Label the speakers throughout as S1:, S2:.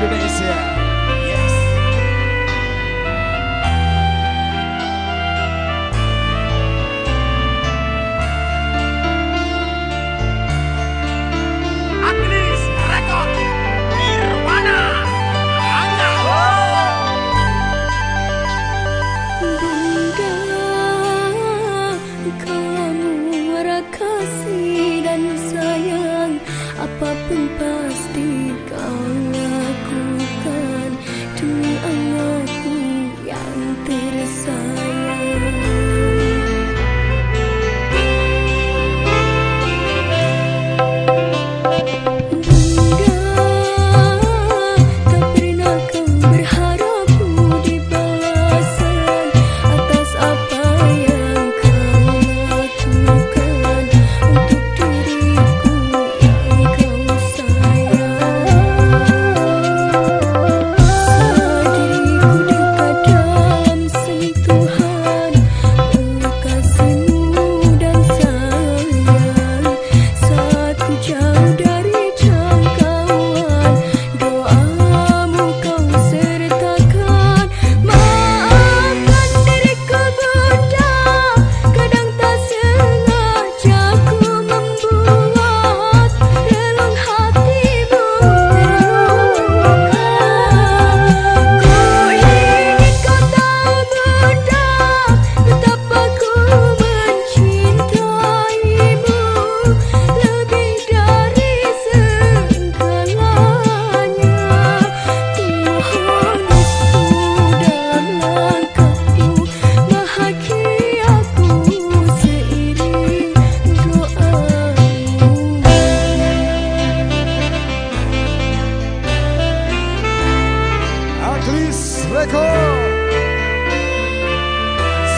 S1: Indonesia.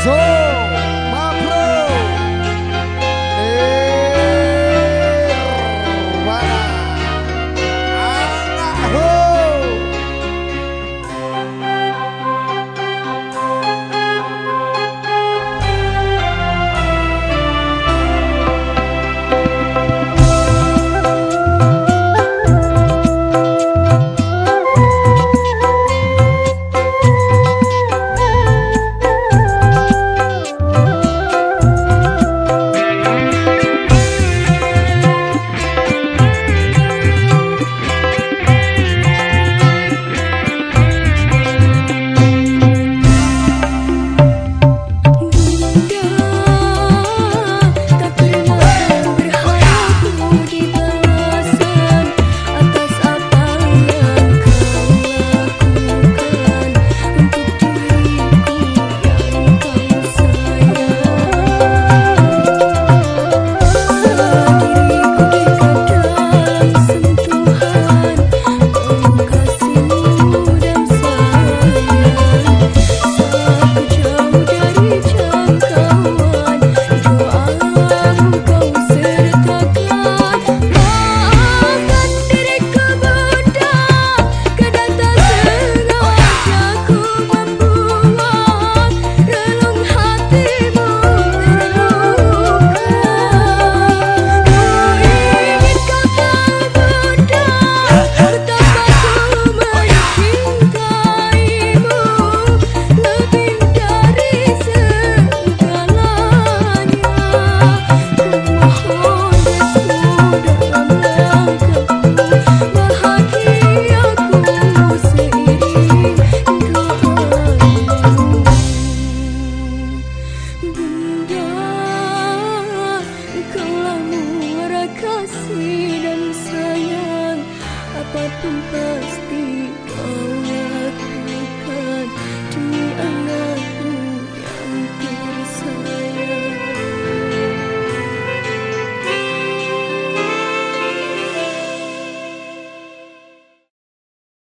S2: Kasih tempesti